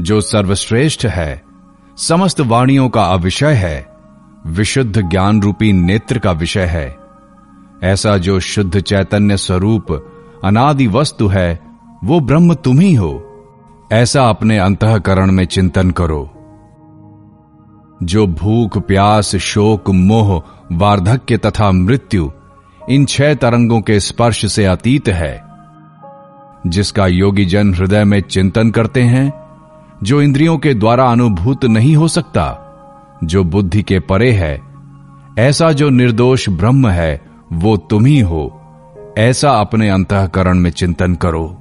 जो सर्वश्रेष्ठ है, समस्त वाणियों का अविषय है, विशुद्ध ज्ञान रूपी नेत्र का विषय है। ऐसा जो शुद्ध चैतन्य स्वरूप, अनादि वस्तु है, वो ब्रह्म तुम ही हो। ऐसा अपने अंतकरण में चिंतन करो। जो भूख, प्यास, शोक, मोह, वार्धक्य तथा मृत्यु, इन छह तरंगों के स्पर्श से अतीत है। जिसका योगी जन हृदय में चिंतन करते हैं जो इंद्रियों के द्वारा अनुभूत नहीं हो सकता, जो बुद्धि के परे है, ऐसा जो निर्दोष ब्रह्म है, वो तुम ही हो। ऐसा अपने अंतकरण में चिंतन करो।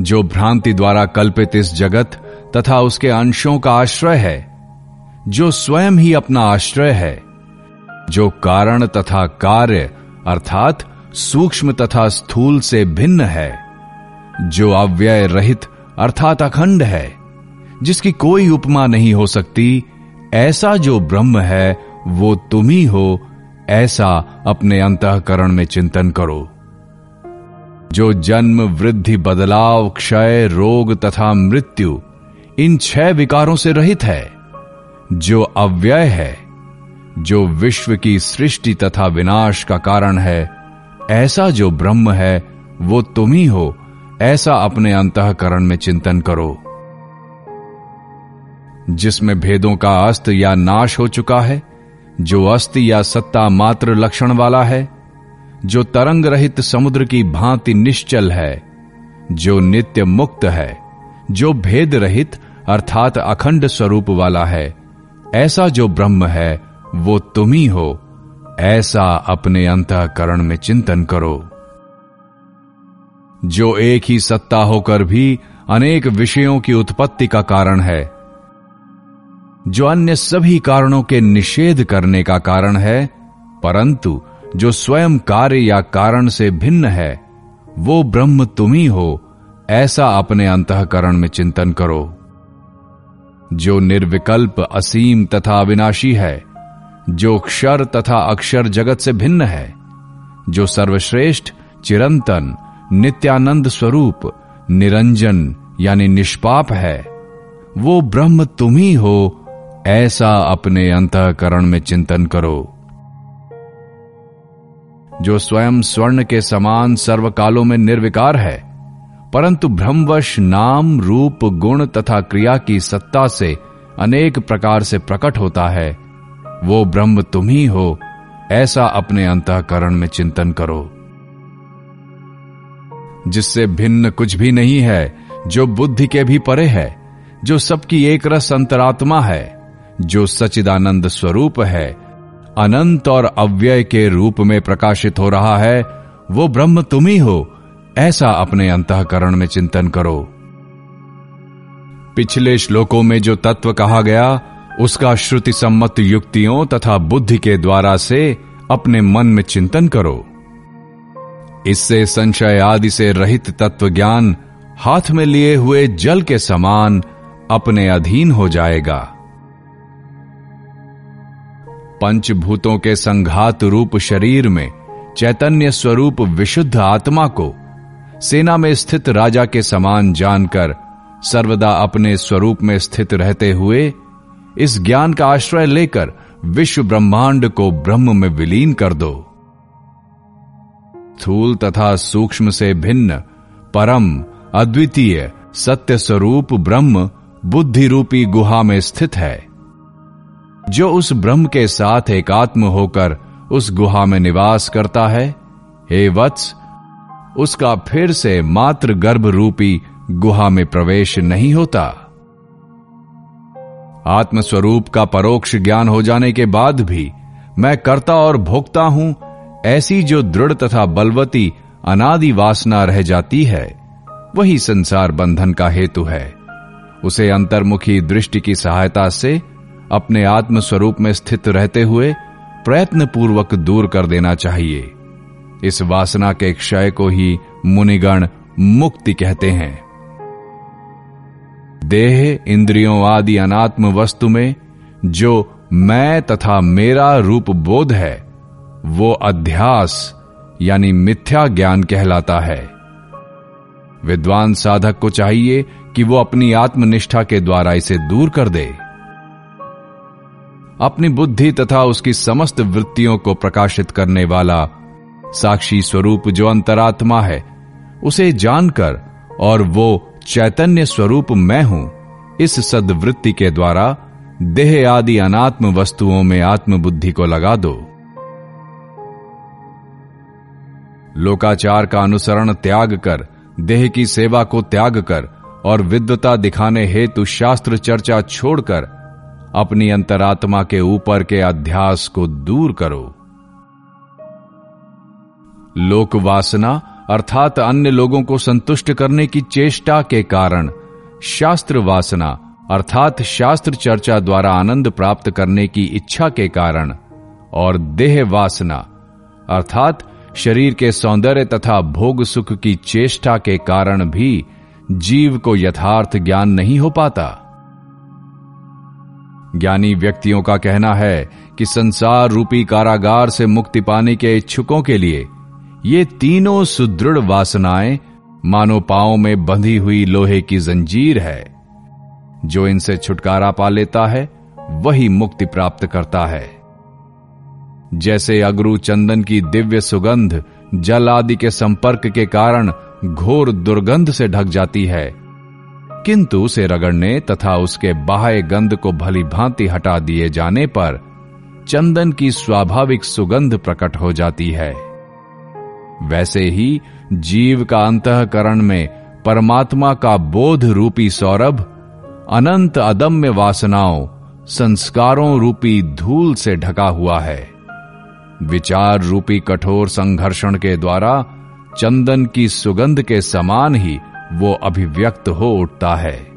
जो भ्रांति द्वारा कल्पित इस जगत तथा उसके अंशों का आश्रय है, जो स्वयं ही अपना आश्रय है, जो कारण तथा कार्य, अर्थात सूक्ष्म तथा स्थूल से भिन्न है, जो अव्यय रहित अर्थात अखंड है, जिसकी कोई उपमा नहीं हो सकती। ऐसा जो ब्रह्म है, वो तुम ही हो। ऐसा अपने अंतकरण में चिंतन करो। जो जन्म, वृद्धि, बदलाव, क्षय, रोग तथा मृत्यु, इन छह विकारों से रहित है। जो अव्यय है, जो विश्व की सृष्टि तथा विनाश का कारण है, ऐसा जो ब्रह्म है, वो तुम ही हो। ऐसा अपने अंतकरण में चिंतन करो, जिसमें भेदों का अस्त या नाश हो चुका है, जो अस्त या सत्ता मात्र लक्षण वाला है, जो तरंग रहित समुद्र की भांति निश्चल है, जो नित्य मुक्त है, जो भेद रहित अर्थात अखंड स्वरूप वाला है। ऐसा जो ब्रह्म है, वो तुम ही हो। ऐसा अपने अंतकरण में चिंतन करो। जो एक ही सत्ता होकर भी अनेक विषयों की उत्पत्ति का कारण है। जो अन्य सभी कारणों के निषेध करने का कारण है, परंतु जो स्वयं कार्य या कारण से भिन्न है, वो ब्रह्म तुम ही हो, ऐसा अपने अंतकरण में चिंतन करो। जो निर्विकल्प असीम तथा अविनाशी है, जो क्षर तथा अक्षर जगत से भिन्न है, जो सर्वश्रेष्ठ, चिरंतन नित्यानंद स्वरूप, निरंजन, यानी निष्पाप है। वो ब्रह्म तुम ही हो, ऐसा अपने अंतकरण में चिंतन करो। जो स्वयं स्वर्ण के समान सर्वकालों में निर्विकार है, परंतु भ्रमवश नाम, रूप, गुण तथा क्रिया की सत्ता से अनेक प्रकार से प्रकट होता है, वो ब्रह्म तुम ही हो, ऐसा अपने अंतकरण में चिंतन करो। जिससे भिन्न कुछ भी नहीं है, जो बुद्धि के भी परे है, जो सबकी एक रस अंतरात्मा है, जो सचिदानंद स्वरूप है, अनंत और अव्यय के रूप में प्रकाशित हो रहा है, वो ब्रह्म तुम ही हो, ऐसा अपने अंतकरण में चिंतन करो। पिछले श्लोकों में जो तत्व कहा गया, उसका श्रुति सम्मत युक्तियों तथा बुद्धि के द्वारा से अपने मन में चिंतन करो। इससे संशय आदि से रहित तत्व ज्ञान हाथ में लिए हुए जल के समान अपने अधीन हो जाएगा। पंचभूतों के संघात रूप शरीर में चैतन्य स्वरूप विशुद्ध आत्मा को सेना में स्थित राजा के समान जानकर सर्वदा अपने स्वरूप में स्थित रहते हुए इस ज्ञान का आश्रय लेकर विश्व ब्रह्मांड को ब्रह्म में विलीन कर दो। थूल तथा सूक्ष्म से भिन्न, परम, अद्वितीय सत्य स्वरूप ब्रह्म बुद्धि रूपी गुहा में स्थित है। जो उस ब्रह्म के साथ एकात्म होकर उस गुहा में निवास करता है, हे वत्स, उसका फिर से मात्र गर्भ रूपी गुहा में प्रवेश नहीं होता। आत्मस्वरूप का परोक्ष ज्ञान हो जाने के बाद भी मैं करता और भोगता हूँ ऐसी जो दृढ़ तथा बलवती, अनादि वासना रह जाती है, वही संसार बंधन का हेतु है। उसे अंतर्मुखी दृष्टि की सहायता से अपने आत्म स्वरूप में स्थित रहते हुए प्रयत्न पूर्वक दूर कर देना चाहिए। इस वासना के क्षय को ही मुनिगण मुक्ति कहते हैं। देह, इंद्रियों आदि अनात्म वस्तु में जो मैं तथा मेरा रूप बोध है वो अध्यास, यानी मिथ्या ज्ञान कहलाता है। विद्वान साधक को चाहिए कि वो अपनी आत्मनिष्ठा के द्वारा इसे दूर कर दे। अपनी बुद्धि तथा उसकी समस्त वृत्तियों को प्रकाशित करने वाला साक्षी स्वरूप जो अंतरात्मा है, उसे जानकर और वो चैतन्य स्वरूप मैं हूँ, इस सदवृत्ति के द्वारा देह आदि अनात्म वस्तुओं में आत्मबुद्धि को लगा दो। लोकाचार का अनुसरण त्याग कर, देह की सेवा को त्याग कर और विद्वता दिखाने हेतु शास्त्र चर्चा छोड़कर अपनी अंतरात्मा के ऊपर के अध्यास को दूर करो। लोक वासना अर्थात अन्य लोगों को संतुष्ट करने की चेष्टा के कारण शास्त्र वासना अर्थात शास्त्र चर्चा द्वारा आनंद प्राप्त करने की इच्छा के कारण और देह वासना अर्थात शरीर के सौंदर्य तथा भोग सुख की चेष्टा के कारण भी जीव को यथार्थ ज्ञान नहीं हो पाता। ज्ञानी व्यक्तियों का कहना है कि संसार रूपी कारागार से मुक्ति पाने के इच्छुकों के लिए ये तीनों सुदृढ़ वासनाएँ मानो पाओ में बंधी हुई लोहे की जंजीर है। जो इनसे छुटकारा पा लेता है, वही मुक्ति प्राप्त करता है। जैसे अगरू चंदन की दिव्य सुगंध जल आदि के संपर्क के कारण घोर दुर्गंध से ढक जाती है। किंतु उसे रगड़ने तथा उसके बाह्य गंध को भली भांति हटा दिए जाने पर चंदन की स्वाभाविक सुगंध प्रकट हो जाती है। वैसे ही जीव का अंतकरण में परमात्मा का बोध रूपी सौरभ, अनंत अदम्य वासनाओं, संस्कारों रूपी धूल से ढका हुआ है। विचार रूपी कठोर संघर्षण के द्वारा चंदन की सुगंध के समान ही वो अभिव्यक्त हो उठता है।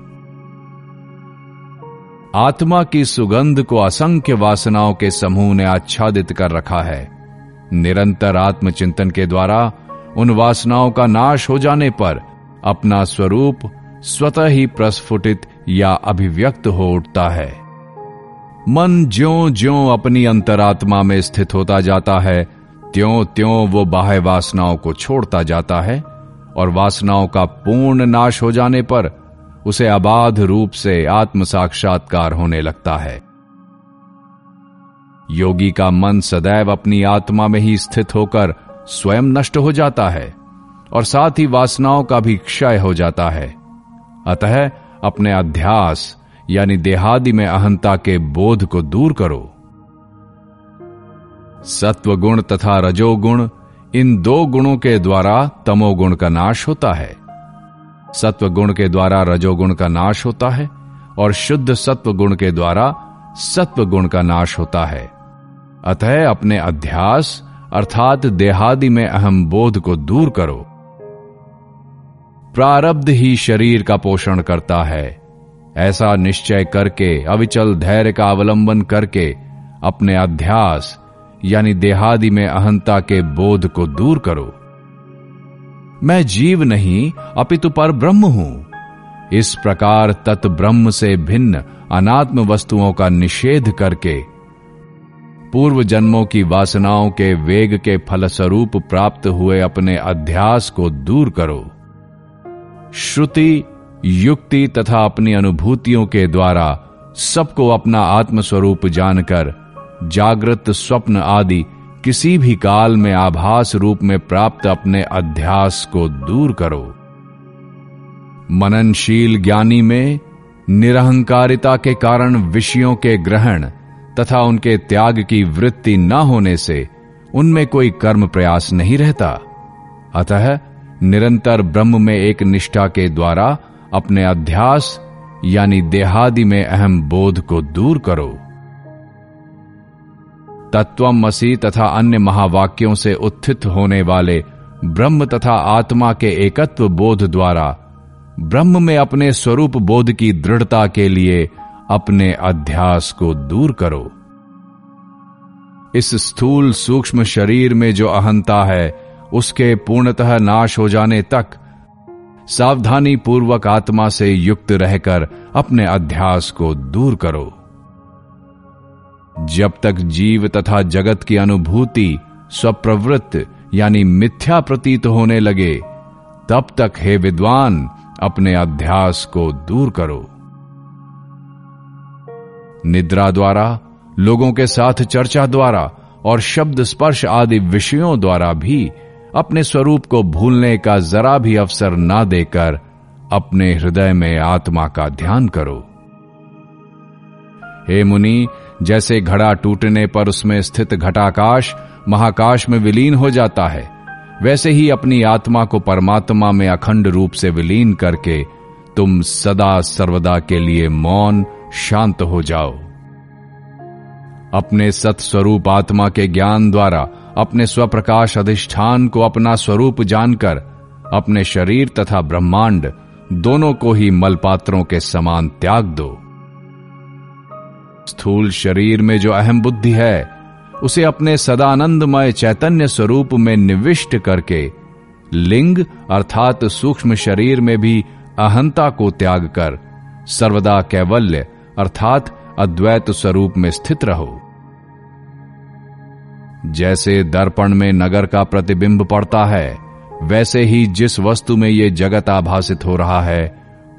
आत्मा की सुगंध को असंख्य वासनाओं के समूह ने आच्छादित कर रखा है। निरंतर आत्मचिंतन के द्वारा उन वासनाओं का नाश हो जाने पर अपना स्वरूप स्वतः ही प्रस्फुटित या अभिव्यक्त हो उठता है। मन ज्यो ज्यो अपनी अंतरात्मा में स्थित होता जाता है, त्यों त्यों वो बाह्य वासनाओं को छोड़ता जाता है और वासनाओं का पूर्ण नाश हो जाने पर उसे अबाध रूप से आत्म साक्षात्कार होने लगता है। योगी का मन सदैव अपनी आत्मा में ही स्थित होकर स्वयं नष्ट हो जाता है और साथ ही वासनाओं का भी क्षय हो जाता है। अतः अपने अध्यास यानी देहादि में अहंता के बोध को दूर करो। सत्व गुण तथा रजोगुण, इन दो गुणों के द्वारा तमोगुण का नाश होता है। सत्व गुण के द्वारा रजोगुण का नाश होता है, और शुद्ध सत्व गुण के द्वारा सत्व गुण का नाश होता है। अतः अपने अध्यास, अर्थात देहादि में अहम बोध को दूर करो। प्रारब्ध ही शरीर का पोषण करता है। ऐसा निश्चय करके, अविचल धैर्य का अवलंबन करके, अपने अध्यास, यानी देहादि में अहंता के बोध को दूर करो। मैं जीव नहीं, अपितु पर ब्रह्म हूँ। इस प्रकार तत् ब्रह्म से भिन्न अनात्म वस्तुओं का निषेध करके, पूर्व जन्मों की वासनाओं के वेग के फलस्वरूप प्राप्त हुए अपने अध्यास को दूर करो। श्रुति युक्ति तथा अपनी अनुभूतियों के द्वारा सबको अपना आत्मस्वरूप जानकर, जागृत स्वप्न आदि किसी भी काल में आभास रूप में प्राप्त अपने अध्यास को दूर करो। मननशील ज्ञानी में निरहंकारिता के कारण विषयों के ग्रहण तथा उनके त्याग की वृत्ति न होने से उनमें कोई कर्म प्रयास नहीं रहता। अतः निरंतर ब्रह्म में एक निष्ठा के द्वारा अपने अध्यास, यानी देहादि में अहम बोध को दूर करो। तत्वमसी तथा अन्य महावाक्यों से उत्थित होने वाले ब्रह्म तथा आत्मा के एकत्व बोध द्वारा, ब्रह्म में अपने स्वरूप बोध की दृढ़ता के लिए अपने अध्यास को दूर करो। इस स्थूल सूक्ष्म शरीर में जो अहंता है, उसके पूर्णतः नाश हो जाने तक सावधानी पूर्वक आत्मा से युक्त रहकर अपने अध्यास को दूर करो। जब तक जीव तथा जगत की अनुभूति स्वप्रवृत्त यानी मिथ्या प्रतीत होने लगे, तब तक हे विद्वान, अपने अध्यास को दूर करो। निद्रा द्वारा, लोगों के साथ चर्चा द्वारा और शब्द स्पर्श आदि विषयों द्वारा भी अपने स्वरूप को भूलने का जरा भी अवसर ना देकर अपने हृदय में आत्मा का ध्यान करो। हे मुनि, जैसे घड़ा टूटने पर उसमें स्थित घटाकाश महाकाश में विलीन हो जाता है, वैसे ही अपनी आत्मा को परमात्मा में अखंड रूप से विलीन करके तुम सदा सर्वदा के लिए मौन, शांत हो जाओ। अपने सत्स्वरूप आत्मा के ज्ञान द्वारा अपने स्वप्रकाश अधिष्ठान को अपना स्वरूप जानकर, अपने शरीर तथा ब्रह्मांड दोनों को ही मलपात्रों के समान त्याग दो। स्थूल शरीर में जो अहम बुद्धि है, उसे अपने सदानंदमय चैतन्य स्वरूप में निविष्ट करके, लिंग अर्थात सूक्ष्म शरीर में भी अहंता को त्याग कर, सर्वदा कैवल्य अर्थात अद्वैत स्वरूप में स्थित रहो। जैसे दर्पण में नगर का प्रतिबिंब पड़ता है, वैसे ही जिस वस्तु में ये जगत आभासित हो रहा है,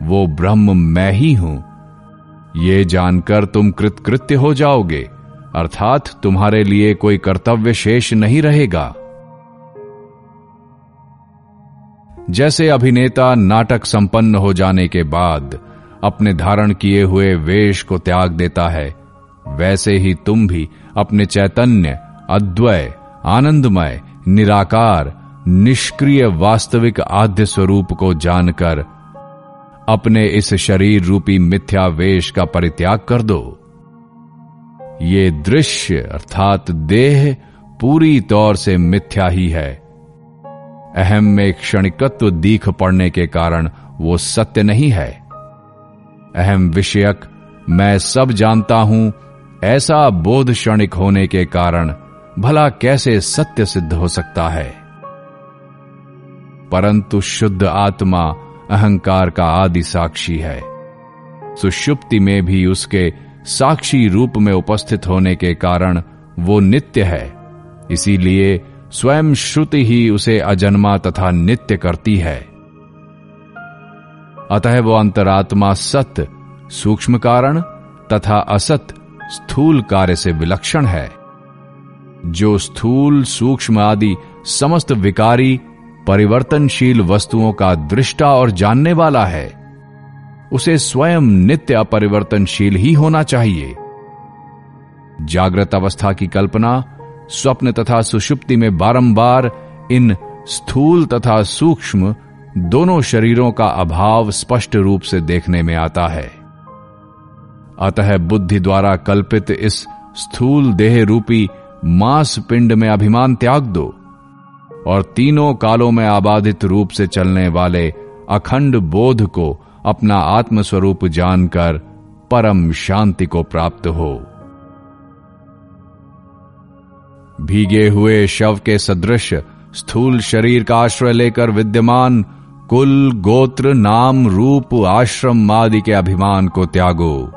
वो ब्रह्म मैं ही हूँ। ये जानकर तुम कृतकृत्य हो जाओगे, अर्थात तुम्हारे लिए कोई कर्तव्य शेष नहीं रहेगा। जैसे अभिनेता नाटक संपन्न हो जाने के बाद अपने धारण किए हुए वेश को त्याग देता है, वैसे ही तुम भी अपने चैतन्य अद्वय आनंदमय, निराकार, निष्क्रिय वास्तविक आद्य स्वरूप को जानकर अपने इस शरीर रूपी मिथ्या वेश का परित्याग कर दो। ये दृश्य अर्थात देह पूरी तौर से मिथ्या ही है। अहम में क्षणिकत्व दीख पड़ने के कारण वो सत्य नहीं है। अहम विषयक, मैं सब जानता हूँ, ऐसा बोध क्षणिक होने के कारण भला कैसे सत्य सिद्ध हो सकता है? परंतु शुद्ध आत्मा अहंकार का आदि साक्षी है। सुषुप्ति में भी उसके साक्षी रूप में उपस्थित होने के कारण वो नित्य है। इसीलिए स्वयं श्रुति ही उसे अजन्मा तथा नित्य करती है। अतः वो अंतरात्मा सत्य, सूक्ष्म कारण तथा असत स्थूल कार्य से विलक्षण है। जो स्थूल, सूक्ष्म आदि समस्त विकारी, परिवर्तनशील वस्तुओं का दृष्टा और जानने वाला है, उसे स्वयं नित्य अपरिवर्तनशील ही होना चाहिए। जागृत अवस्था की कल्पना, स्वप्न तथा सुषुप्ति में बारंबार इन स्थूल तथा सूक्ष्म दोनों शरीरों का अभाव स्पष्ट रूप से देखने में आता है। अतः बुद्धि द्वारा कल्पित इस स्थूल देह रूपी मांस पिंड में अभिमान त्याग दो और तीनों कालों में आबादित रूप से चलने वाले अखंड बोध को अपना आत्मस्वरूप जानकर परम शांति को प्राप्त हो। भीगे हुए शव के सदृश स्थूल शरीर का आश्रय लेकर विद्यमान कुल गोत्र नाम रूप आश्रम आदि के अभिमान को त्यागो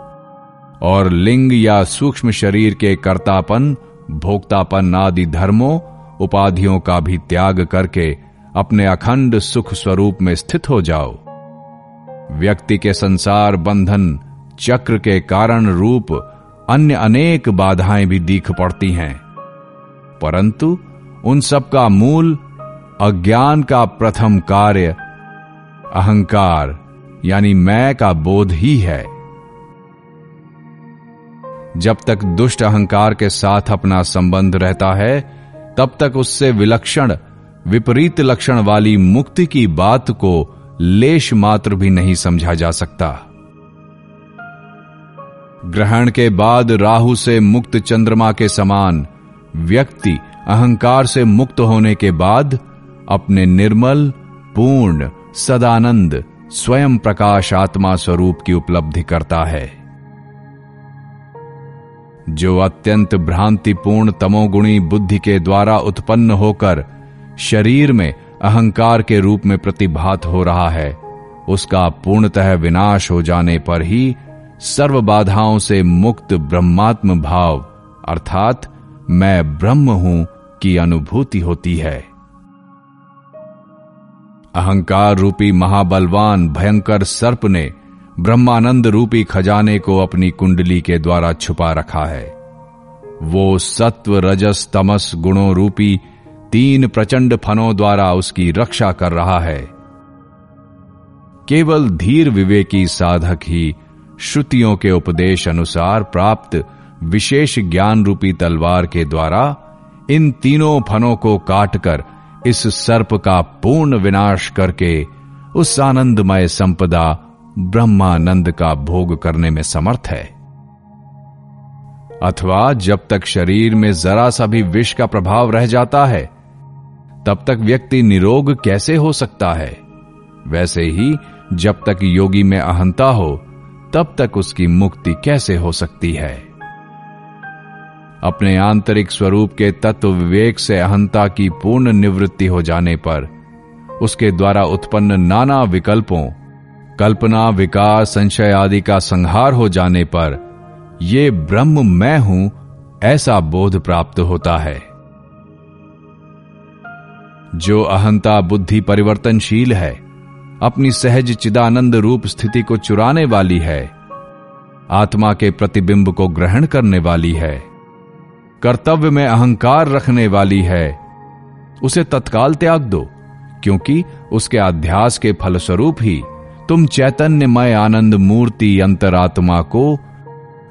और लिंग या सूक्ष्म शरीर के कर्तापन भोक्तापन आदि धर्मों उपाधियों का भी त्याग करके अपने अखंड सुख स्वरूप में स्थित हो जाओ। व्यक्ति के संसार बंधन चक्र के कारण रूप अन्य अनेक बाधाएँ भी दीख पड़ती हैं। परंतु उन सब का मूल अज्ञान का प्रथम कार्य अहंकार, यानी मैं का बोध ही है। जब तक दुष्ट अहंकार के साथ अपना संबंध रहता है, तब तक उससे विलक्षण, विपरीत लक्षण वाली मुक्ति की बात को लेश मात्र भी नहीं समझा जा सकता। ग्रहण के बाद राहु से मुक्त चंद्रमा के समान, व्यक्ति अहंकार से मुक्त होने के बाद, अपने निर्मल, पूर्ण, सदानंद, स्वयं प्रकाश आत्मा स्वरूप की उपलब्धि करता है। जो अत्यंत भ्रांतिपूर्ण तमोगुणी बुद्धि के द्वारा उत्पन्न होकर शरीर में अहंकार के रूप में प्रतिभात हो रहा है, उसका पूर्णतः विनाश हो जाने पर ही सर्व बाधाओं से मुक्त ब्रह्मात्म भाव, अर्थात मैं ब्रह्म हूँ की अनुभूति होती है। अहंकार रूपी महाबलवान भयंकर सर्प ने ब्रह्मानंद रूपी खजाने को अपनी कुंडली के द्वारा छुपा रखा है। वो सत्व, रजस, तमस, गुणों रूपी तीन प्रचंड फनों द्वारा उसकी रक्षा कर रहा है। केवल धीर विवेकी साधक ही श्रुतियों के उपदेश अनुसार प्राप्त विशेष ज्ञान रूपी तलवार के द्वारा इन तीनों फनों को काटकर इस सर्प का पूर्ण विनाश करके उस आनंदमय संपदा ब्रह्मानंद का भोग करने में समर्थ है। अथवा जब तक शरीर में जरा सा भी विष का प्रभाव रह जाता है, तब तक व्यक्ति निरोग कैसे हो सकता है? वैसे ही, जब तक योगी में अहंता हो, तब तक उसकी मुक्ति कैसे हो सकती है? अपने आंतरिक स्वरूप के तत्व विवेक से अहंता की पूर्ण निवृत्ति हो जाने पर, उसके द्वारा उत्पन्न नाना विकल्पों कल्पना, विकास, संशय आदि का संहार हो जाने पर ये ब्रह्म मैं हूँ, ऐसा बोध प्राप्त होता है। जो अहंता बुद्धि परिवर्तनशील है, अपनी सहज चिदानंद रूप स्थिति को चुराने वाली है, आत्मा के प्रतिबिंब को ग्रहण करने वाली है, कर्तव्य में अहंकार रखने वाली है, उसे तत्काल त्याग दो, क्योंकि उसके अध्यास के फलस्वरूप ही तुम चैतन्यमय आनंद मूर्ति अंतरात्मा को,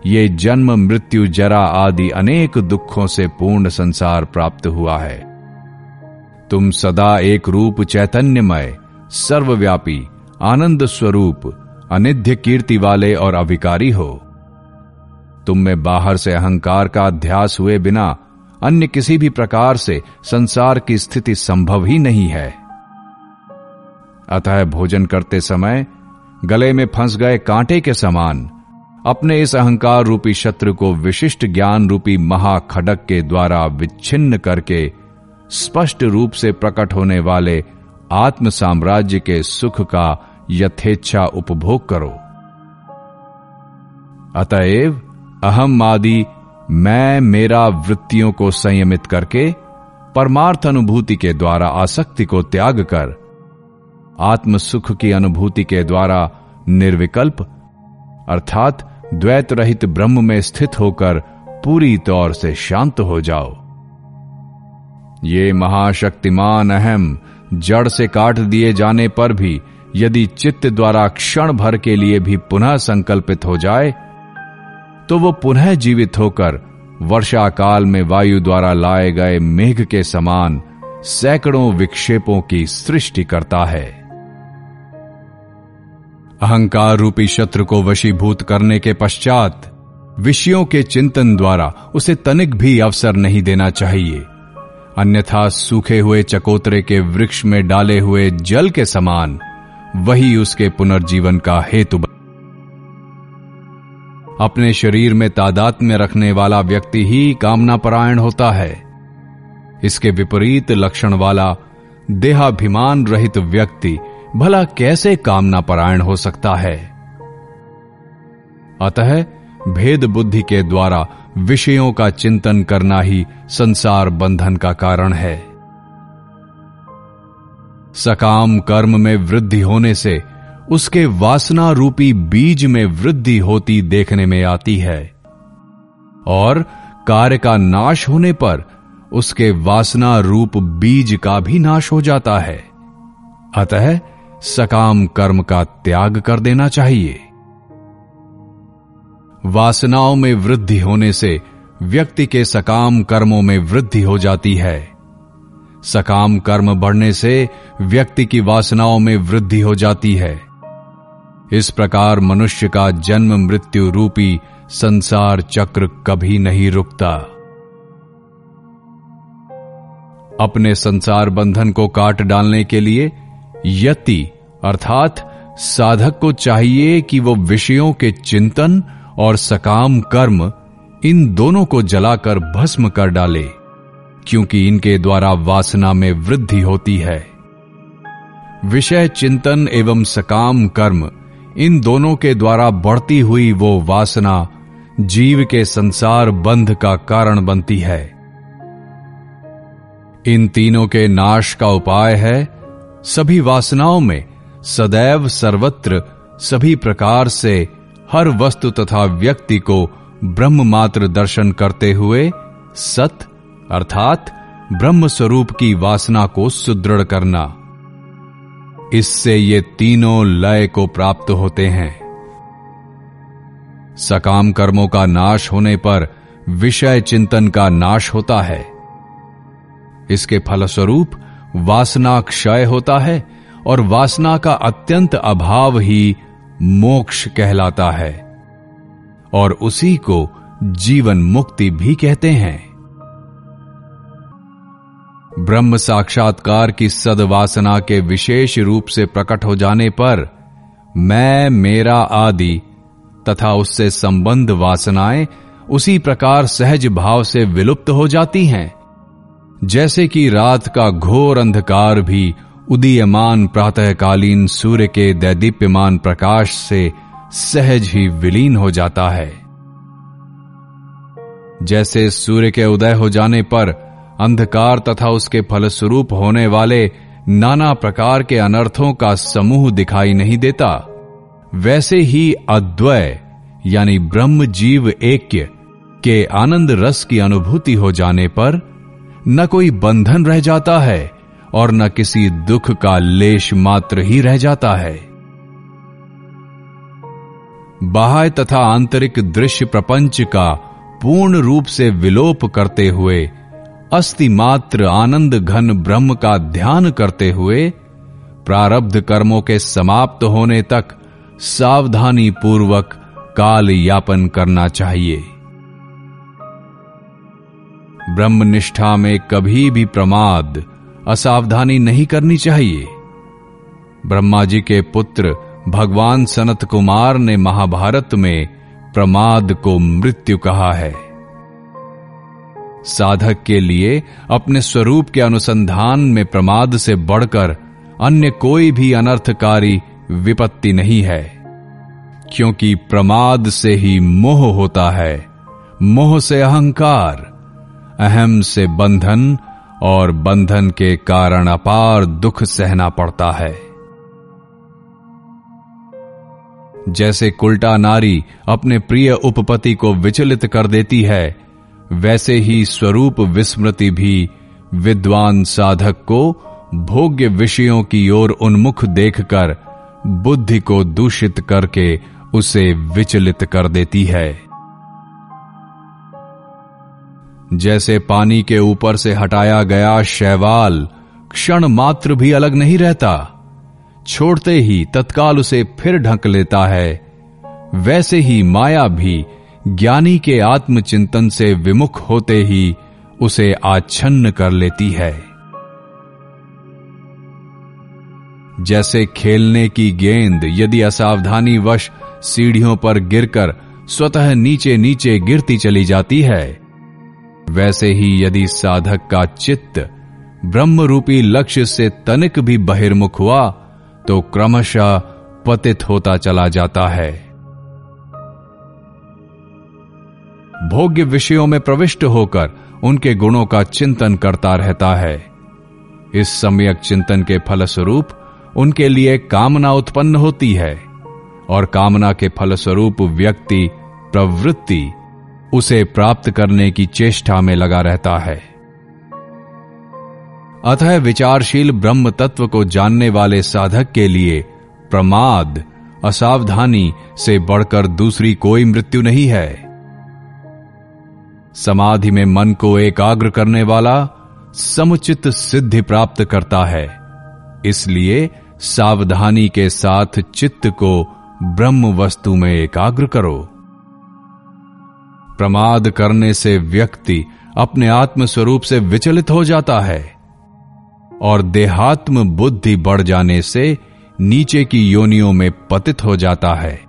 ये जन्म, मृत्यु, जरा आदि अनेक दुखों से पूर्ण संसार प्राप्त हुआ है। तुम सदा एक रूप चैतन्यमय, सर्वव्यापी, आनंद स्वरूप, अनिध्य कीर्ति वाले और अभिकारी हो। तुम में बाहर से अहंकार का अध्यास हुए बिना अन्य किसी भी प्रकार से संसार की स्थिति संभव ही नहीं है। अतः भोजन करते समय गले में फंस गए कांटे के समान अपने इस अहंकार रूपी शत्रु को विशिष्ट ज्ञान रूपी महाखडक के द्वारा विच्छिन्न करके स्पष्ट रूप से प्रकट होने वाले आत्म साम्राज्य के सुख का यथेच्छा उपभोग करो। अतएव अहम आदि मैं मेरा वृत्तियों को संयमित करके परमार्थ अनुभूति के द्वारा आसक्ति को त्याग कर आत्म सुख की अनुभूति के द्वारा निर्विकल्प, अर्थात द्वैत रहित ब्रह्म में स्थित होकर पूरी तौर से शांत हो जाओ। ये महाशक्तिमान अहम, जड़ से काट दिए जाने पर भी, यदि चित्त द्वारा क्षण भर के लिए भी पुनः संकल्पित हो जाए तो वो पुनः जीवित होकर वर्षा काल में वायु द्वारा लाए गए मेघ के समान सैकड़ों विक्षेपों की सृष्टि करता है। अहंकार रूपी शत्रु को वशीभूत करने के पश्चात, विषयों के चिंतन द्वारा उसे तनिक भी अवसर नहीं देना चाहिए। अन्यथा सूखे हुए चकोतरे के वृक्ष में डाले हुए जल के समान, वही उसके पुनर्जीवन का हेतु अपने शरीर में तादात में रखने वाला व्यक्ति ही कामना परायण होता है। इसके विपरीत लक्षण वाला, देहाभिमान रहित व्यक्ति भला कैसे कामना परायण हो सकता है? अतः भेद बुद्धि के द्वारा विषयों का चिंतन करना ही संसार बंधन का कारण है। सकाम कर्म में वृद्धि होने से उसके वासना रूपी बीज में वृद्धि होती देखने में आती है। और कार्य का नाश होने पर उसके वासना रूप बीज का भी नाश हो जाता है। अतः सकाम कर्म का त्याग कर देना चाहिए। वासनाओं में वृद्धि होने से व्यक्ति के सकाम कर्मों में वृद्धि हो जाती है। सकाम कर्म बढ़ने से व्यक्ति की वासनाओं में वृद्धि हो जाती है। इस प्रकार मनुष्य का जन्म मृत्यु रूपी संसार चक्र कभी नहीं रुकता। अपने संसार बंधन को काट डालने के लिए यति, अर्थात साधक को चाहिए कि वो विषयों के चिंतन और सकाम कर्म इन दोनों को जलाकर भस्म कर डाले, क्योंकि इनके द्वारा वासना में वृद्धि होती है। विषय चिंतन एवं सकाम कर्म इन दोनों के द्वारा बढ़ती हुई वो वासना जीव के संसार बंध का कारण बनती है। इन तीनों के नाश का उपाय है सभी वासनाओं में सदैव सर्वत्र सभी प्रकार से हर वस्तु तथा व्यक्ति को ब्रह्म मात्र दर्शन करते हुए सत, अर्थात ब्रह्म स्वरूप की वासना को सुदृढ़ करना। इससे ये तीनों लय को प्राप्त होते हैं। सकाम कर्मों का नाश होने पर विषय चिंतन का नाश होता है। इसके फलस्वरूप वासना क्षय होता है और वासना का अत्यंत अभाव ही मोक्ष कहलाता है। और उसी को जीवन मुक्ति भी कहते हैं। ब्रह्म साक्षात्कार की सदवासना के विशेष रूप से प्रकट हो जाने पर मैं, मेरा आदि तथा उससे संबंध वासनाएँ उसी प्रकार सहज भाव से विलुप्त हो जाती हैं। जैसे कि रात का घोर अंधकार भी उदीयमान प्रातःकालीन सूर्य के दैदीप्यमान प्रकाश से सहज ही विलीन हो जाता है। जैसे सूर्य के उदय हो जाने पर अंधकार तथा उसके फलस्वरूप होने वाले नाना प्रकार के अनर्थों का समूह दिखाई नहीं देता, वैसे ही अद्वय यानी ब्रह्म जीव ऐक्य, के आनंद रस की अनुभूति हो जाने पर न कोई बंधन रह जाता है और न किसी दुख का लेश मात्र ही रह जाता है। बाह्य तथा आंतरिक दृश्य प्रपंच का पूर्ण रूप से विलोप करते हुए अस्ति मात्र आनंद घन ब्रह्म का ध्यान करते हुए, प्रारब्ध कर्मों के समाप्त होने तक सावधानी पूर्वक काल यापन करना चाहिए। ब्रह्म निष्ठा में कभी भी प्रमाद, असावधानी नहीं करनी चाहिए। ब्रह्मा जी के पुत्र भगवान सनत कुमार ने महाभारत में प्रमाद को मृत्यु कहा है। साधक के लिए अपने स्वरूप के अनुसंधान में प्रमाद से बढ़कर अन्य कोई भी अनर्थकारी विपत्ति नहीं है, क्योंकि प्रमाद से ही मोह होता है, मोह से अहंकार। अहम से बंधन और बंधन के कारण अपार दुख सहना पड़ता है। जैसे कुल्टा नारी अपने प्रिय उपपति को विचलित कर देती है, वैसे ही स्वरूप विस्मृति भी विद्वान साधक को भोग्य विषयों की ओर उन्मुख देखकर बुद्धि को दूषित करके उसे विचलित कर देती है। जैसे पानी के ऊपर से हटाया गया शैवाल क्षण मात्र भी अलग नहीं रहता। छोड़ते ही तत्काल उसे फिर ढक लेता है। वैसे ही माया भी ज्ञानी के आत्मचिंतन से विमुख होते ही उसे आच्छन्न कर लेती है। जैसे खेलने की गेंद यदि असावधानी वश सीढ़ियों पर गिरकर स्वतः नीचे नीचे गिरती चली जाती है वैसे ही यदि साधक का चित्त ब्रह्म रूपी लक्ष्य से तनिक भी बहिर्मुख हुआ तो क्रमशः पतित होता चला जाता है। भोग्य विषयों में प्रविष्ट होकर उनके गुणों का चिंतन करता रहता है। इस सम्यक चिंतन के फलस्वरूप उनके लिए कामना उत्पन्न होती है, और कामना के फलस्वरूप व्यक्ति प्रवृत्ति उसे प्राप्त करने की चेष्टा में लगा रहता है। अतः विचारशील ब्रह्म तत्व को जानने वाले साधक के लिए प्रमाद, असावधानी से बढ़कर दूसरी कोई मृत्यु नहीं है। समाधि में मन को एकाग्र करने वाला समुचित सिद्धि प्राप्त करता है। इसलिए सावधानी के साथ चित्त को ब्रह्म वस्तु में एकाग्र करो। प्रमाद करने से व्यक्ति अपने आत्म स्वरूप से विचलित हो जाता है और देहात्म बुद्धि बढ़ जाने से नीचे की योनियों में पतित हो जाता है।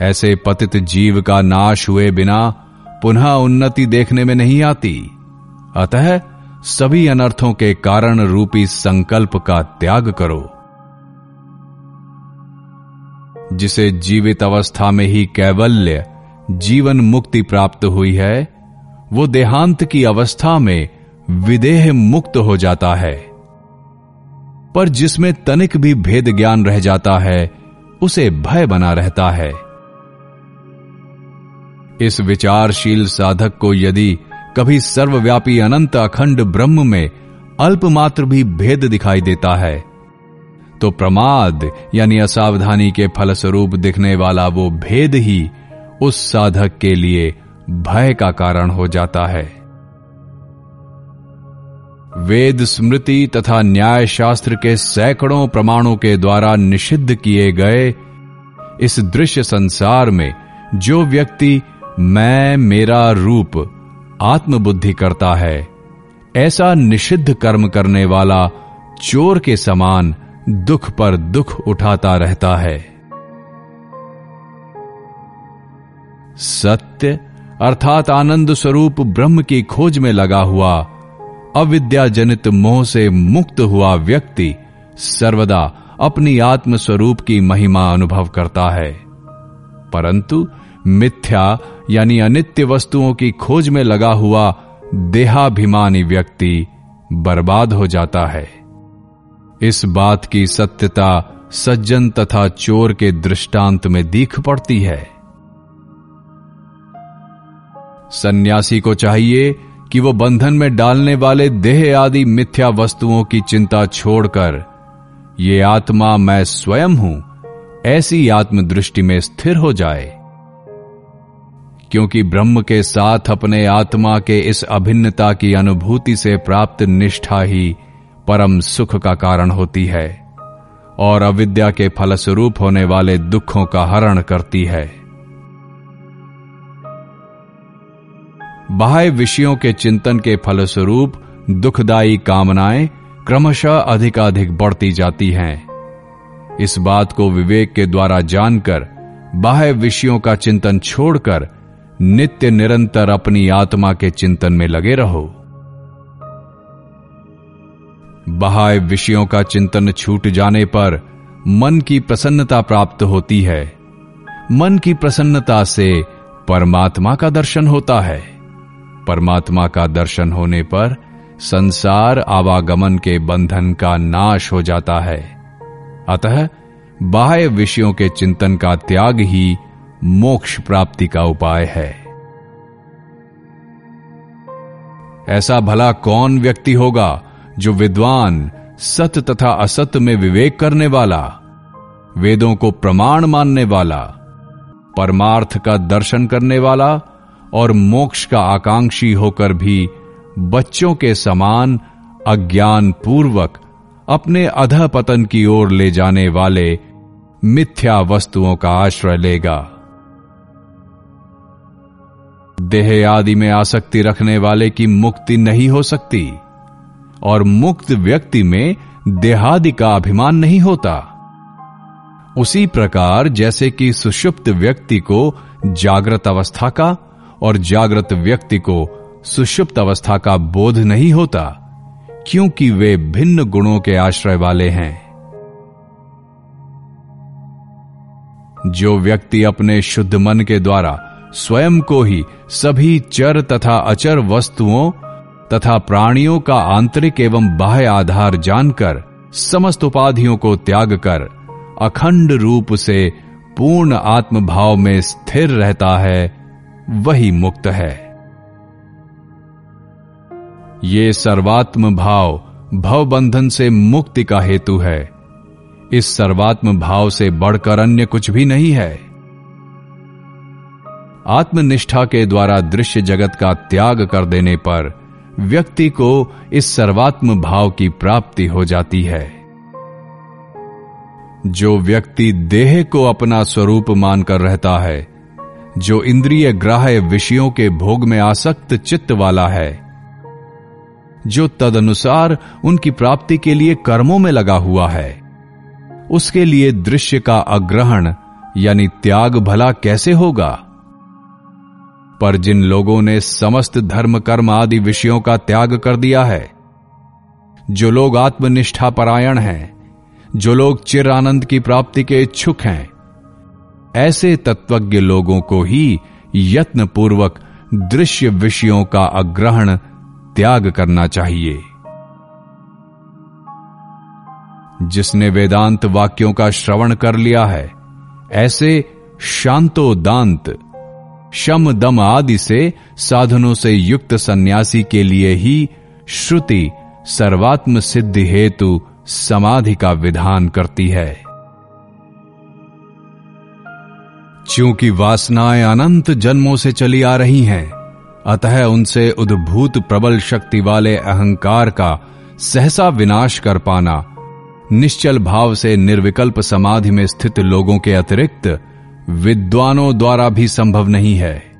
ऐसे पतित जीव का नाश हुए बिना पुनः उन्नति देखने में नहीं आती। अतः सभी अनर्थों के कारण रूपी संकल्प का त्याग करो। जिसे जीवित अवस्था में ही कैवल्य जीवन मुक्ति प्राप्त हुई है, वो देहांत की अवस्था में विदेह मुक्त हो जाता है। पर जिसमें तनिक भी भेद ज्ञान रह जाता है, उसे भय बना रहता है। इस विचारशील साधक को यदि कभी सर्वव्यापी अनंत अखंड ब्रह्म में अल्पमात्र भी भेद दिखाई देता है तो प्रमाद यानी असावधानी के फलस्वरूप दिखने वाला वो भेद ही उस साधक के लिए भय का कारण हो जाता है। वेद स्मृति तथा न्याय शास्त्र के सैकड़ों प्रमाणों के द्वारा निषिद्ध किए गए इस दृश्य संसार में जो व्यक्ति मैं, मेरा रूप, आत्मबुद्धि करता है, ऐसा निषिद्ध कर्म करने वाला चोर के समान दुख पर दुख उठाता रहता है। सत्य अर्थात आनंद स्वरूप ब्रह्म की खोज में लगा हुआ अविद्या जनित मोह से मुक्त हुआ व्यक्ति सर्वदा अपनी आत्म स्वरूप की महिमा अनुभव करता है। परंतु मिथ्या यानी अनित्य वस्तुओं की खोज में लगा हुआ देहाभिमानी व्यक्ति बर्बाद हो जाता है। इस बात की सत्यता सज्जन तथा चोर के दृष्टांत में दिख पड़ती है। सन्यासी को चाहिए कि वो बंधन में डालने वाले देह आदि मिथ्या वस्तुओं की चिंता छोड़कर, ये आत्मा मैं स्वयं हूँ, ऐसी आत्मदृष्टि में स्थिर हो जाए। क्योंकि ब्रह्म के साथ अपने आत्मा के इस अभिन्नता की अनुभूति से प्राप्त निष्ठा ही परम सुख का कारण होती है, और अविद्या के फलस्वरूप होने वाले दुखों का हरण करती है। बाह्य विषयों के चिंतन के फलस्वरूप दुखदायी कामनाएँ क्रमशः अधिकाधिक बढ़ती जाती हैं। इस बात को विवेक के द्वारा जानकर, बाह्य विषयों का चिंतन छोड़कर, नित्य निरंतर अपनी आत्मा के चिंतन में लगे रहो। बाह्य विषयों का चिंतन छूट जाने पर मन की प्रसन्नता प्राप्त होती है। मन की प्रसन्नता से परमात्मा का दर्शन होता है। परमात्मा का दर्शन होने पर संसार आवागमन के बंधन का नाश हो जाता है। अतः बाह्य विषयों के चिंतन का त्याग ही मोक्ष प्राप्ति का उपाय है। ऐसा भला कौन व्यक्ति होगा जो विद्वान सत्य तथा असत्य में विवेक करने वाला, वेदों को प्रमाण मानने वाला, परमार्थ का दर्शन करने वाला और मोक्ष का आकांक्षी होकर भी बच्चों के समान अज्ञान पूर्वक अपने अध पतन की ओर ले जाने वाले मिथ्या वस्तुओं का आश्रय लेगा। देह आदि में आसक्ति रखने वाले की मुक्ति नहीं हो सकती, और मुक्त व्यक्ति में देहादि का अभिमान नहीं होता। उसी प्रकार जैसे कि सुषुप्त व्यक्ति को जागृत अवस्था का और जागृत व्यक्ति को सुषुप्त अवस्था का बोध नहीं होता, क्योंकि वे भिन्न गुणों के आश्रय वाले हैं। जो व्यक्ति अपने शुद्ध मन के द्वारा स्वयं को ही सभी चर तथा अचर वस्तुओं तथा प्राणियों का आंतरिक एवं बाह्य आधार जानकर, समस्त उपाधियों को त्याग कर, अखंड रूप से पूर्ण आत्मभाव में स्थिर रहता है वही मुक्त है। ये सर्वात्म भाव भव बंधन से मुक्ति का हेतु है। इस सर्वात्म भाव से बढ़कर अन्य कुछ भी नहीं है। आत्मनिष्ठा के द्वारा दृश्य जगत का त्याग कर देने पर व्यक्ति को इस सर्वात्म भाव की प्राप्ति हो जाती है। जो व्यक्ति देह को अपना स्वरूप मानकर रहता है जो इंद्रिय ग्राह्य विषयों के भोग में आसक्त चित्त वाला है, जो तदनुसार उनकी प्राप्ति के लिए कर्मों में लगा हुआ है। उसके लिए दृश्य का अग्रहण, यानी त्याग भला कैसे होगा? पर जिन लोगों ने समस्त धर्म, कर्म आदि विषयों का त्याग कर दिया है, जो लोग आत्मनिष्ठा परायण हैं, जो लोग चिर आनंद की प्राप्ति के इच्छुक हैं ऐसे तत्वज्ञ लोगों को ही यत्न पूर्वक दृश्य विषयों का अग्रहण त्याग करना चाहिए। जिसने वेदांत वाक्यों का श्रवण कर लिया है, ऐसे शांतो दांत शम दम आदि से साधनों से युक्त सन्यासी के लिए ही श्रुति सर्वात्म सिद्धि हेतु समाधि का विधान करती है। क्योंकि वासनाएँ अनंत जन्मों से चली आ रही हैं, अतः उनसे उद्भूत प्रबल शक्ति वाले अहंकार का सहसा विनाश कर पाना, निश्चल भाव से निर्विकल्प समाधि में स्थित लोगों के अतिरिक्त विद्वानों द्वारा भी संभव नहीं है।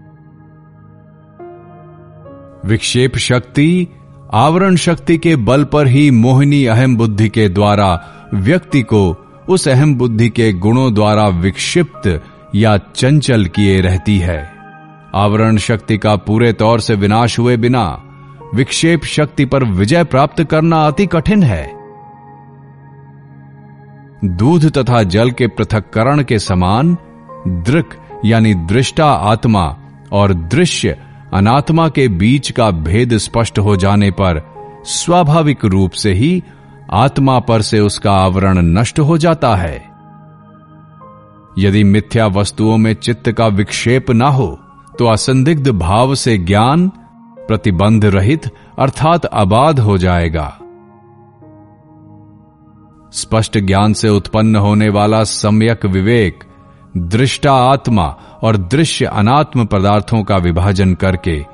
विक्षेप शक्ति, आवरण शक्ति के बल पर ही मोहिनी अहम बुद्धि के द्वारा व्यक्ति को उस अहम बुद्धि के गुणों द्वारा विक्षिप्त या चंचल किए रहती है। आवरण शक्ति का पूरे तौर से विनाश हुए बिना विक्षेप शक्ति पर विजय प्राप्त करना अति कठिन है। दूध तथा जल के पृथककरण के समान दृक यानी दृष्टा आत्मा और दृश्य अनात्मा के बीच का भेद स्पष्ट हो जाने पर स्वाभाविक रूप से ही आत्मा पर से उसका आवरण नष्ट हो जाता है। यदि मिथ्या वस्तुओं में चित्त का विक्षेप ना हो तो असंदिग्ध भाव से ज्ञान प्रतिबंध रहित अर्थात अबाध हो जाएगा। स्पष्ट ज्ञान से उत्पन्न होने वाला सम्यक विवेक, दृष्टा आत्मा और दृश्य अनात्म पदार्थों का विभाजन करके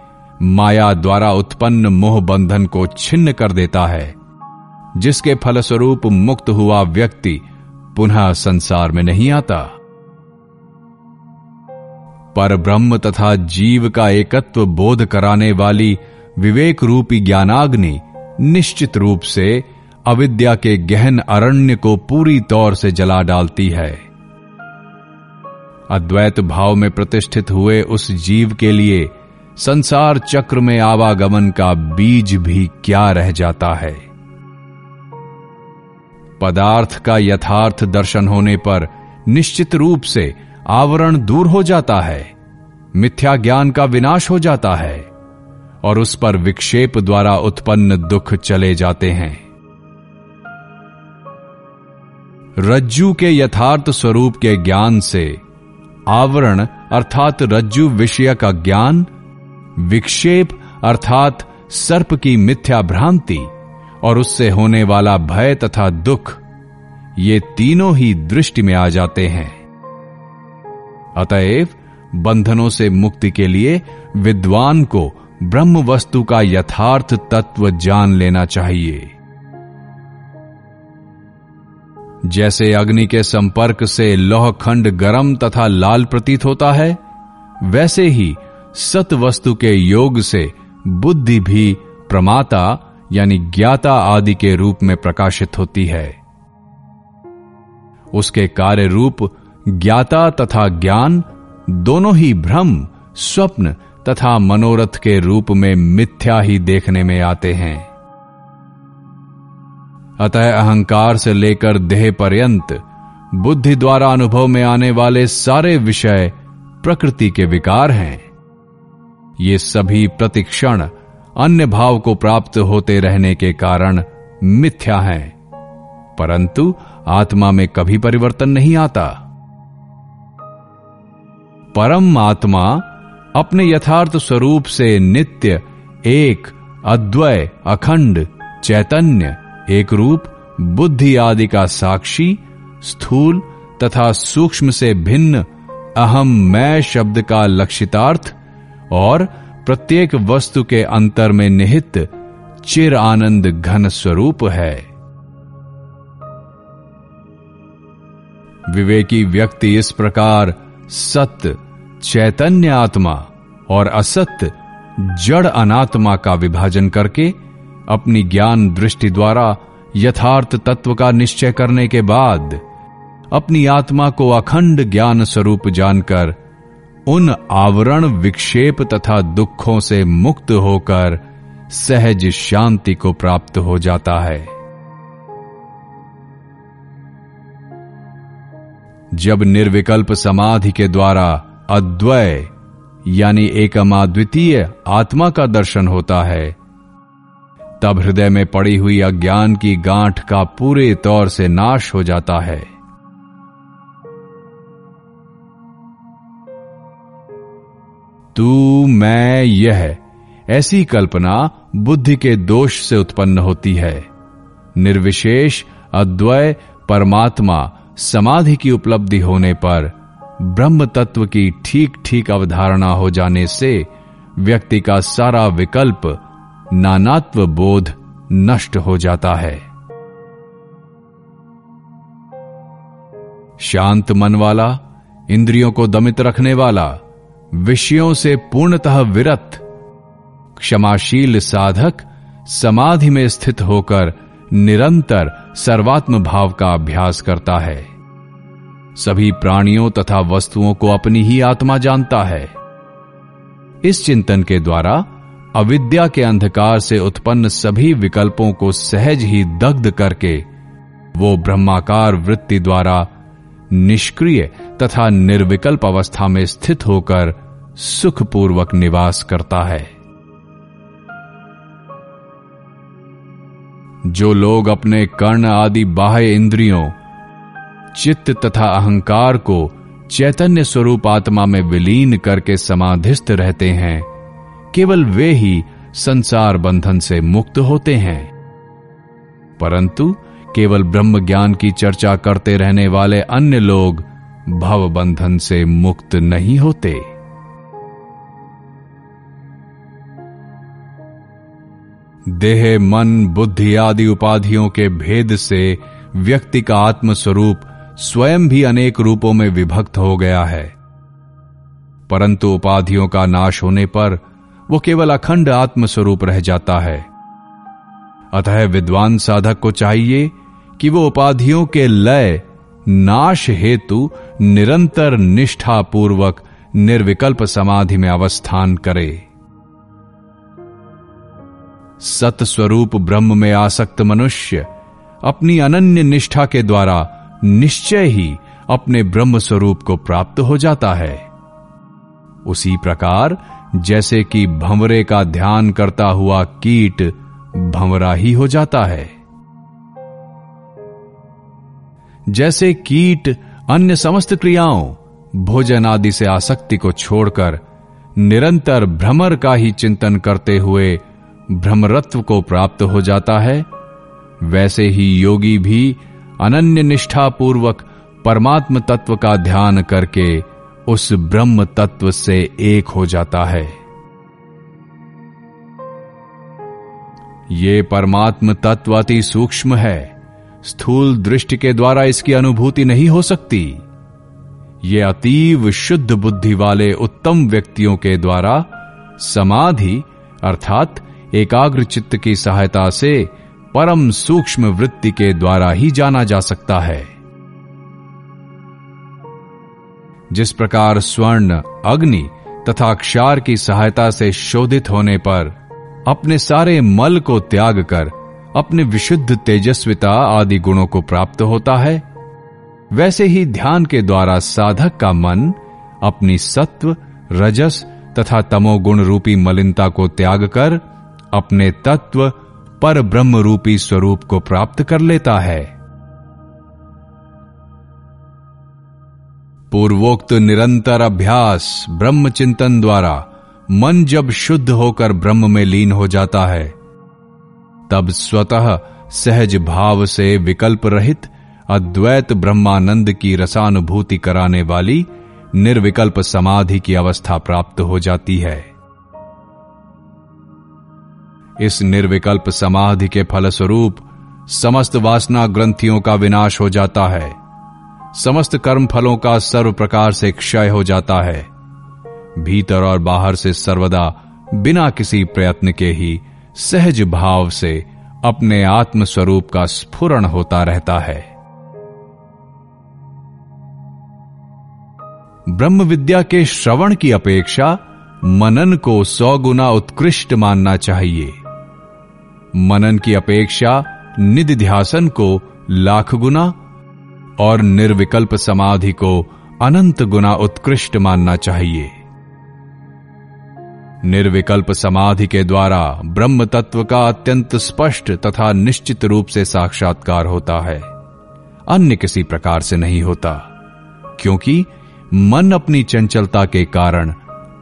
माया द्वारा उत्पन्न मोह बंधन को छिन्न कर देता है, जिसके फलस्वरूप मुक्त हुआ व्यक्ति पुनः संसार में नहीं आता। पर ब्रह्म तथा जीव का एकत्व बोध कराने वाली विवेक रूपी ज्ञानाग्नि निश्चित रूप से अविद्या के गहन अरण्य को पूरी तौर से जला डालती है। अद्वैत भाव में प्रतिष्ठित हुए उस जीव के लिए संसार चक्र में आवागमन का बीज भी क्या रह जाता है? पदार्थ का यथार्थ दर्शन होने पर निश्चित रूप से आवरण दूर हो जाता है, मिथ्या ज्ञान का विनाश हो जाता है, और उस पर विक्षेप द्वारा उत्पन्न दुख चले जाते हैं। रज्जु के यथार्थ स्वरूप के ज्ञान से आवरण अर्थात रज्जु विषय का ज्ञान, विक्षेप अर्थात सर्प की मिथ्या भ्रांति और उससे होने वाला भय तथा दुख, ये तीनों ही दृष्टि में आ जाते हैं। अतएव बंधनों से मुक्ति के लिए विद्वान को ब्रह्म वस्तु का यथार्थ तत्व जान लेना चाहिए। जैसे अग्नि के संपर्क से लौह खंड गर्म तथा लाल प्रतीत होता है, वैसे ही सत वस्तु के योग से बुद्धि भी प्रमाता यानी ज्ञाता आदि के रूप में प्रकाशित होती है। उसके कार्य रूप ज्ञाता तथा ज्ञान, दोनों ही भ्रम, स्वप्न तथा मनोरथ के रूप में मिथ्या ही देखने में आते हैं। अतः अहंकार से लेकर देह पर्यंत, बुद्धि द्वारा अनुभव में आने वाले सारे विषय प्रकृति के विकार हैं। ये सभी प्रतिक्षण अन्य भाव को प्राप्त होते रहने के कारण मिथ्या हैं, परंतु आत्मा में कभी परिवर्तन नहीं आता। परम आत्मा अपने यथार्थ स्वरूप से नित्य, एक अद्वय अखंड, चैतन्य, एक रूप, बुद्धि आदि का साक्षी, स्थूल तथा सूक्ष्म से भिन्न, अहम मैं शब्द का लक्षितार्थ, और प्रत्येक वस्तु के अंतर में निहित, चिर आनंद घन स्वरूप है। विवेकी व्यक्ति इस प्रकार सत्य चैतन्य आत्मा और असत्य जड़ अनात्मा का विभाजन करके अपनी ज्ञान दृष्टि द्वारा यथार्थ तत्व का निश्चय करने के बाद अपनी आत्मा को अखंड ज्ञान स्वरूप जानकर उन आवरण विक्षेप तथा दुखों से मुक्त होकर सहज शांति को प्राप्त हो जाता है। जब निर्विकल्प समाधि के द्वारा अद्वय यानी एकमाद्वितीय आत्मा का दर्शन होता है, तब हृदय में पड़ी हुई अज्ञान की गांठ का पूरे तौर से नाश हो जाता है। तू, मैं, यह, ऐसी कल्पना बुद्धि के दोष से उत्पन्न होती है। निर्विशेष अद्वय परमात्मा समाधि की उपलब्धि होने पर ब्रह्म तत्व की ठीक ठीक अवधारणा हो जाने से व्यक्ति का सारा विकल्प, नानात्व बोध नष्ट हो जाता है। शांत मन वाला, इंद्रियों को दमित रखने वाला, विषयों से पूर्णतः विरत, क्षमाशील साधक समाधि में स्थित होकर निरंतर सर्वात्म भाव का अभ्यास करता है। सभी प्राणियों तथा वस्तुओं को अपनी ही आत्मा जानता है। इस चिंतन के द्वारा अविद्या के अंधकार से उत्पन्न सभी विकल्पों को सहज ही दग्ध करके वो ब्रह्माकार वृत्ति द्वारा निष्क्रिय तथा निर्विकल्प अवस्था में स्थित होकर सुखपूर्वक निवास करता है। जो लोग अपने कर्ण आदि बाह्य इंद्रियों, चित्त तथा अहंकार को चैतन्य स्वरूप आत्मा में विलीन करके समाधिस्थ रहते हैं, केवल वे ही संसार बंधन से मुक्त होते हैं। परंतु केवल ब्रह्म ज्ञान की चर्चा करते रहने वाले अन्य लोग भव बंधन से मुक्त नहीं होते। देह, मन, बुद्धि आदि उपाधियों के भेद से व्यक्ति का आत्म स्वरूप स्वयं भी अनेक रूपों में विभक्त हो गया है। परंतु उपाधियों का नाश होने पर वो केवल अखंड आत्म स्वरूप रह जाता है। अतः विद्वान साधक को चाहिए कि वो उपाधियों के लय, नाश हेतु निरंतर निष्ठापूर्वक निर्विकल्प समाधि में अवस्थान करे। सतस्वरूप ब्रह्म में आसक्त मनुष्य अपनी अनन्य निष्ठा के द्वारा निश्चय ही अपने ब्रह्म स्वरूप को प्राप्त हो जाता है। उसी प्रकार जैसे कि भंवरे का ध्यान करता हुआ कीट भंवरा ही हो जाता है। जैसे कीट अन्य समस्त क्रियाओं, भोजन आदि से आसक्ति को छोड़कर निरंतर भ्रमर का ही चिंतन करते हुए भ्रमरत्व को प्राप्त हो जाता है, वैसे ही योगी भी अनन्य निष्ठा पूर्वक परमात्म तत्व का ध्यान करके उस ब्रह्म तत्व से एक हो जाता है। ये परमात्म तत्व अति सूक्ष्म है। स्थूल दृष्टि के द्वारा इसकी अनुभूति नहीं हो सकती। ये अतीव शुद्ध बुद्धि वाले उत्तम व्यक्तियों के द्वारा समाधि, अर्थात एकाग्र चित्त की सहायता से परम सूक्ष्म वृत्ति के द्वारा ही जाना जा सकता है। जिस प्रकार स्वर्ण, अग्नि तथा क्षार की सहायता से शोधित होने पर अपने सारे मल को त्याग कर अपने विशुद्ध तेजस्विता आदि गुणों को प्राप्त होता है, वैसे ही ध्यान के द्वारा साधक का मन अपनी सत्व, रजस तथा तमोगुण रूपी मलिनता को त्याग कर अपने तत्व पर ब्रह्म रूपी स्वरूप को प्राप्त कर लेता है। पूर्वोक्त निरंतर अभ्यास ब्रह्म चिंतन द्वारा मन जब शुद्ध होकर ब्रह्म में लीन हो जाता है, तब स्वतः सहज भाव से विकल्प रहित अद्वैत ब्रह्मानंद की रसानुभूति कराने वाली निर्विकल्प समाधि की अवस्था प्राप्त हो जाती है। इस निर्विकल्प समाधि के फलस्वरूप समस्त वासना ग्रंथियों का विनाश हो जाता है। समस्त कर्म फलों का सर्व प्रकार से क्षय हो जाता है। भीतर और बाहर से सर्वदा, बिना किसी प्रयत्न के ही, सहज भाव से अपने आत्म स्वरूप का स्फुरण होता रहता है। ब्रह्म विद्या के श्रवण की अपेक्षा मनन को सौ गुना उत्कृष्ट मानना चाहिए। मनन की अपेक्षा निधिध्यासन को लाख गुना और निर्विकल्प समाधि को अनंत गुना उत्कृष्ट मानना चाहिए। निर्विकल्प समाधि के द्वारा ब्रह्म तत्व का अत्यंत स्पष्ट तथा निश्चित रूप से साक्षात्कार होता है। अन्य किसी प्रकार से नहीं होता, क्योंकि मन अपनी चंचलता के कारण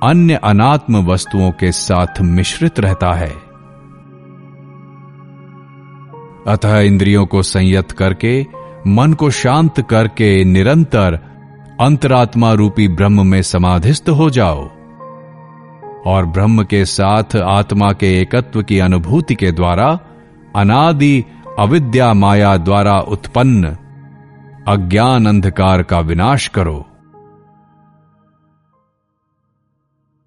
अन्य अनात्म वस्तुओं के साथ मिश्रित रहता है। अतः इंद्रियों को संयत करके, मन को शांत करके निरंतर अंतरात्मा रूपी ब्रह्म में समाधिस्थ हो जाओ। और ब्रह्म के साथ आत्मा के एकत्व की अनुभूति के द्वारा अनादि अविद्या माया द्वारा उत्पन्न अज्ञान अंधकार का विनाश करो।